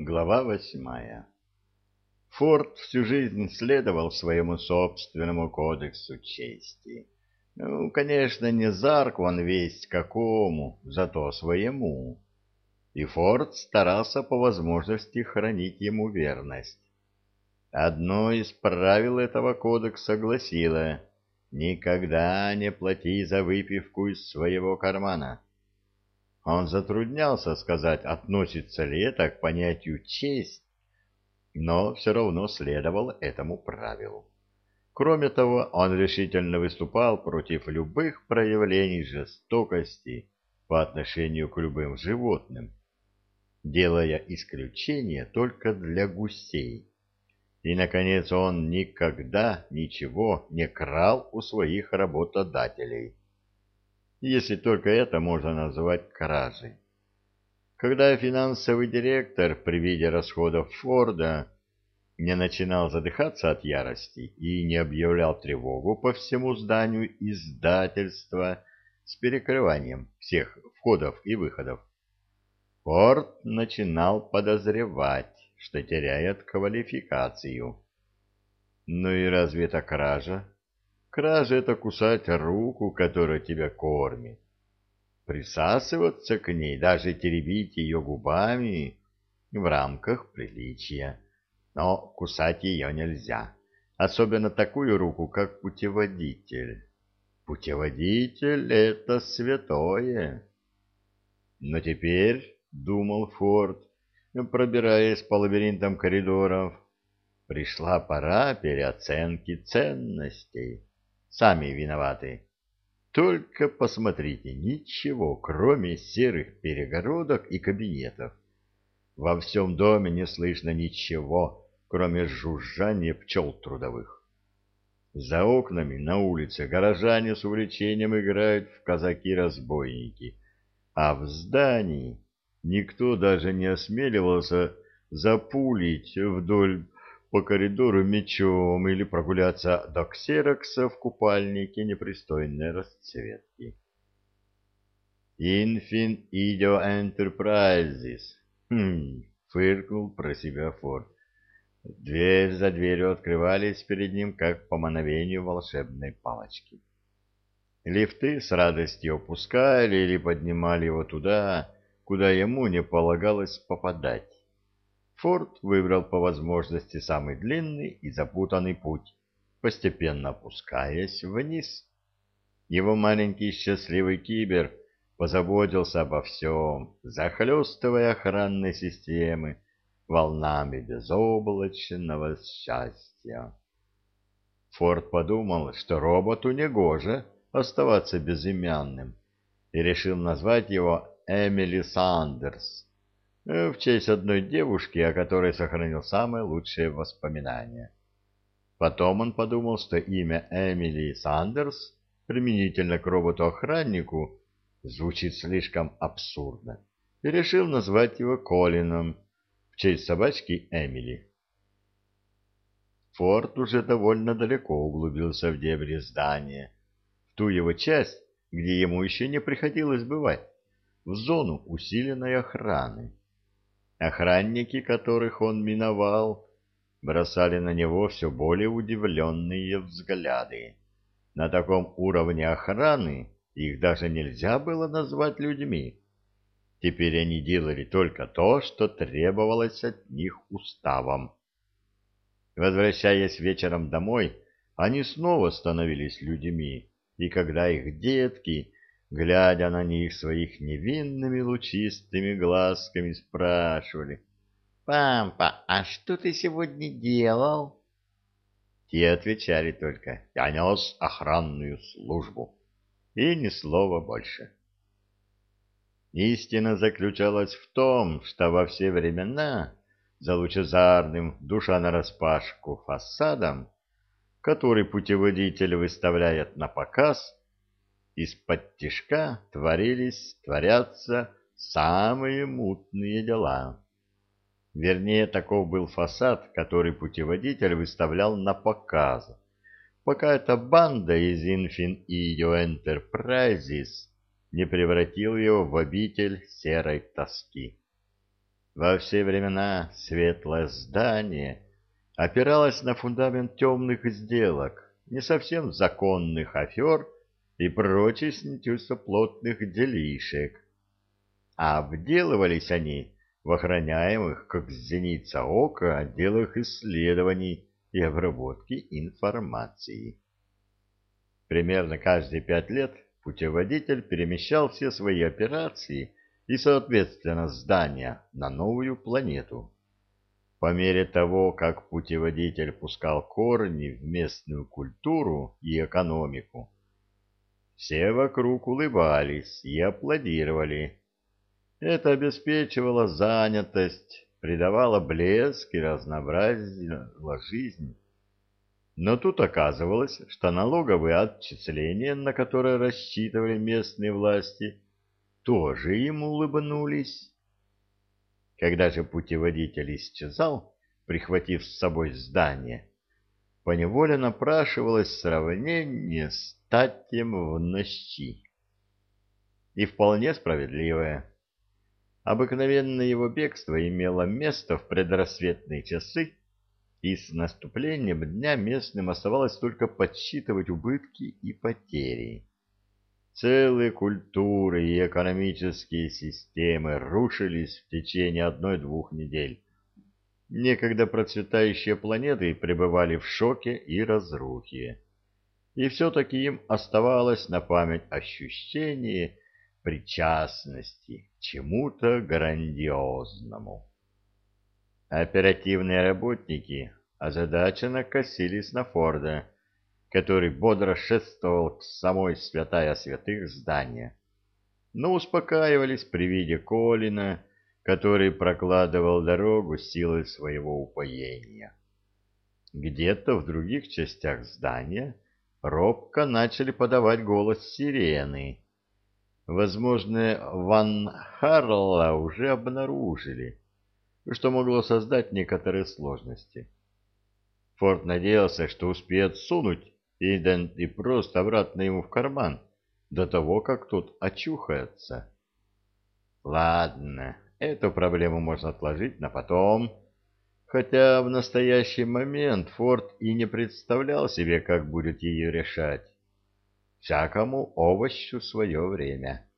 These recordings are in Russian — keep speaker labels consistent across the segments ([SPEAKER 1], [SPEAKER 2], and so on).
[SPEAKER 1] Глава восьмая Форд всю жизнь следовал своему собственному кодексу чести. Ну, конечно, не зарк он весть какому, зато своему. И Форд старался по возможности хранить ему верность. Одно из правил этого кодекса гласило «Никогда не плати за выпивку из своего кармана». Он затруднялся сказать, относится ли это к понятию «честь», но все равно следовал этому правилу. Кроме того, он решительно выступал против любых проявлений жестокости по отношению к любым животным, делая исключение только для гусей. И, наконец, он никогда ничего не крал у своих работодателей если только это можно назвать кражей. Когда финансовый директор при виде расходов Форда не начинал задыхаться от ярости и не объявлял тревогу по всему зданию издательства с перекрыванием всех входов и выходов, Форд начинал подозревать, что теряет квалификацию. Ну и разве это кража? Кража — это кусать руку, которая тебя кормит. Присасываться к ней, даже теребить ее губами в рамках приличия. Но кусать ее нельзя, особенно такую руку, как путеводитель. Путеводитель — это святое. Но теперь, — думал Форд, пробираясь по лабиринтам коридоров, — пришла пора переоценки ценностей. Сами виноваты. Только посмотрите, ничего, кроме серых перегородок и кабинетов. Во всем доме не слышно ничего, кроме жужжания пчел трудовых. За окнами на улице горожане с увлечением играют в казаки-разбойники, а в здании никто даже не осмеливался запулить вдоль по коридору мечом или прогуляться до ксерокса в купальнике непристойной расцветки. «Инфин идо энтерпрайзис», хм, фыркнул про себя Форд. Дверь за дверью открывались перед ним, как по мановению волшебной палочки. Лифты с радостью опускали или поднимали его туда, куда ему не полагалось попадать. Форд выбрал по возможности самый длинный и запутанный путь, постепенно опускаясь вниз. Его маленький счастливый кибер позаботился обо всем, захлестывая охранные системы волнами безоблачного счастья. Форд подумал, что роботу негоже оставаться безымянным, и решил назвать его Эмили Сандерс в честь одной девушки, о которой сохранил самые лучшие воспоминания. Потом он подумал, что имя Эмили Сандерс применительно к роботу-охраннику звучит слишком абсурдно, и решил назвать его Колином в честь собачки Эмили. Форд уже довольно далеко углубился в дебри здания, в ту его часть, где ему еще не приходилось бывать, в зону усиленной охраны. Охранники, которых он миновал, бросали на него все более удивленные взгляды. На таком уровне охраны их даже нельзя было назвать людьми. Теперь они делали только то, что требовалось от них уставом. Возвращаясь вечером домой, они снова становились людьми, и когда их детки глядя на них своих невинными лучистыми глазками, спрашивали. «Пампа, а что ты сегодня делал?» Те отвечали только «Я нес охранную службу» и ни слова больше. Истина заключалась в том, что во все времена за лучезарным душа нараспашку фасадом, который путеводитель выставляет на показ, из-под тишка творились, творятся самые мутные дела. Вернее, таков был фасад, который путеводитель выставлял на показ, пока эта банда из Infin Io Enterprises не превратил его в обитель серой тоски. Во все времена светлое здание опиралось на фундамент темных сделок, не совсем законных афер и прочих нечистоплотных делишек. А обделывались они в охраняемых, как зеница ока, отделах исследований и обработки информации. Примерно каждые пять лет путеводитель перемещал все свои операции и, соответственно, здания на новую планету. По мере того, как путеводитель пускал корни в местную культуру и экономику, все вокруг улыбались и аплодировали. Это обеспечивало занятость, придавало блеск и разнообразило жизнь. Но тут оказывалось, что налоговые отчисления, на которые рассчитывали местные власти, тоже им улыбнулись. Когда же путеводитель исчезал, прихватив с собой здание, поневоле напрашивалось сравнение с татем в нощи. И вполне справедливое. Обыкновенное его бегство имело место в предрассветные часы, и с наступлением дня местным оставалось только подсчитывать убытки и потери. Целые культуры и экономические системы рушились в течение одной-двух недель. Некогда процветающие планеты пребывали в шоке и разрухе. И все-таки им оставалось на память ощущение причастности к чему-то грандиозному. Оперативные работники озадаченно косились на Форда, который бодро шествовал к самой святая святых здания, но успокаивались при виде Колина, который прокладывал дорогу силой своего упоения. Где-то в других частях здания робко начали подавать голос сирены. Возможно, Ван Харла уже обнаружили, что могло создать некоторые сложности. Форд надеялся, что успеет сунуть Идент и просто обратно ему в карман до того, как тот очухается. Ладно, эту проблему можно отложить на потом. Хотя в настоящий момент Форд и не представлял себе, как будет ее решать. Всякому овощу свое время.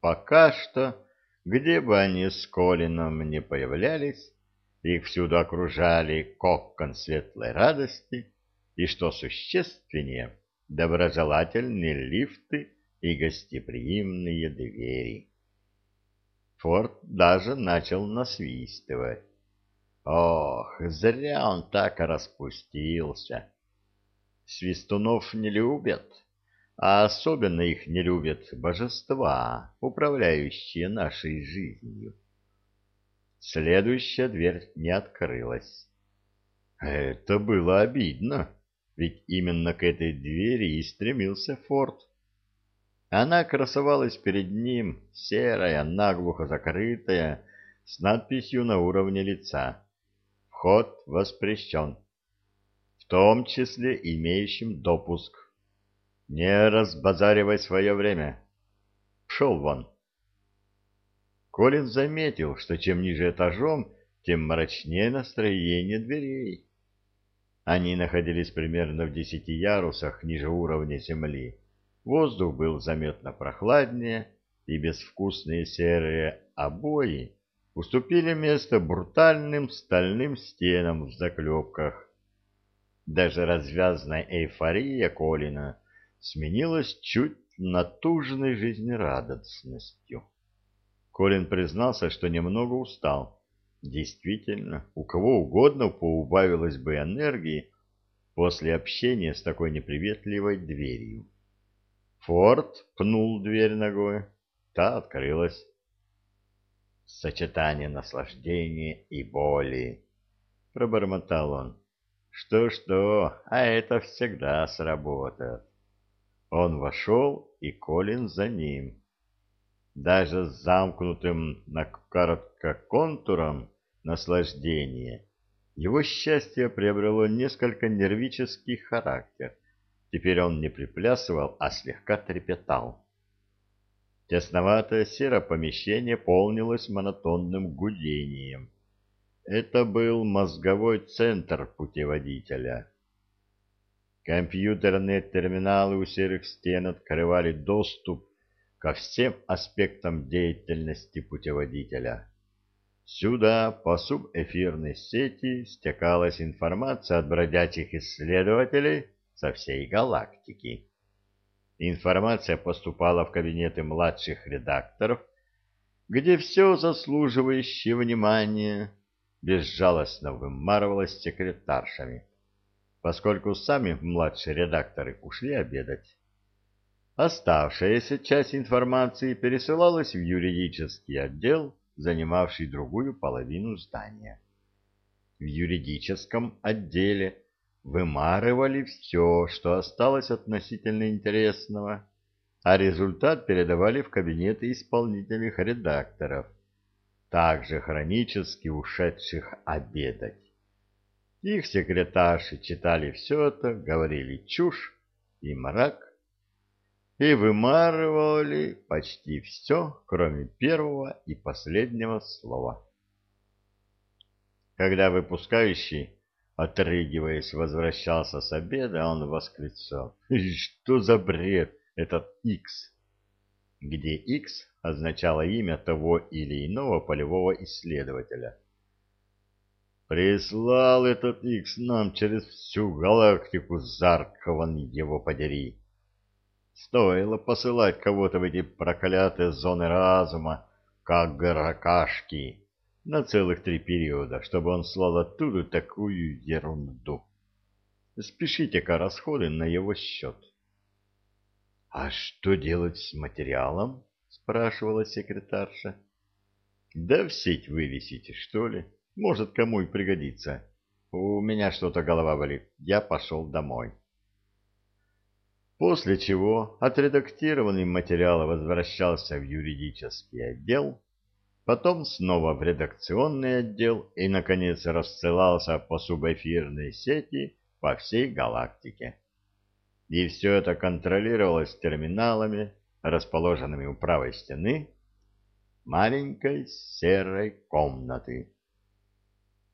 [SPEAKER 1] Пока что, где бы они с Колином не появлялись, их всюду окружали кокон светлой радости и, что существеннее, доброжелательные лифты и гостеприимные двери. Форд даже начал насвистывать. Ох, зря он так распустился. Свистунов не любят, а особенно их не любят божества, управляющие нашей жизнью. Следующая дверь не открылась. Это было обидно, ведь именно к этой двери и стремился Форд. Она красовалась перед ним, серая, наглухо закрытая, с надписью на уровне лица. Вход воспрещен, в том числе имеющим допуск не разбазаривай свое время. Пшел вон. Колин заметил, что чем ниже этажом, тем мрачнее настроение дверей. Они находились примерно в десяти ярусах ниже уровня земли. Воздух был заметно прохладнее, и безвкусные серые обои уступили место брутальным стальным стенам в заклепках. Даже развязная эйфория Колина сменилась чуть натужной жизнерадостностью. Колин признался, что немного устал. Действительно, у кого угодно поубавилось бы энергии после общения с такой неприветливой дверью. Форд пнул дверь ногой, та открылась. «Сочетание наслаждения и боли», — пробормотал он. «Что-что, а это всегда сработает». Он вошел, и Колин за ним. Даже с замкнутым на короткоконтуром наслаждения его счастье приобрело несколько нервический характер. Теперь он не приплясывал, а слегка трепетал. Тесноватое серое помещение полнилось монотонным гудением. Это был мозговой центр путеводителя. Компьютерные терминалы у серых стен открывали доступ ко всем аспектам деятельности путеводителя. Сюда по субэфирной сети стекалась информация от бродячих исследователей со всей галактики. Информация поступала в кабинеты младших редакторов, где все заслуживающее внимания безжалостно вымарывалось секретаршами, поскольку сами младшие редакторы ушли обедать. Оставшаяся часть информации пересылалась в юридический отдел, занимавший другую половину здания. В юридическом отделе вымарывали все, что осталось относительно интересного, а результат передавали в кабинеты исполнительных редакторов, также хронически ушедших обедать. Их секретарши читали все это, говорили чушь и мрак, и вымарывали почти все, кроме первого и последнего слова. Когда выпускающий, отрыгиваясь, возвращался с обеда, он восклицал. «Что за бред этот Икс?» Где Икс означало имя того или иного полевого исследователя. «Прислал этот Икс нам через всю галактику, Заркован его подери!» Стоило посылать кого-то в эти проклятые зоны разума, как горокашки, на целых три периода, чтобы он слал оттуда такую ерунду. Спешите-ка расходы на его счет. — А что делать с материалом? — спрашивала секретарша. — Да в сеть вывесите, что ли. Может, кому и пригодится. У меня что-то голова болит. Я пошел домой. — после чего отредактированный материал возвращался в юридический отдел, потом снова в редакционный отдел и, наконец, рассылался по субэфирной сети по всей галактике. И все это контролировалось терминалами, расположенными у правой стены маленькой серой комнаты.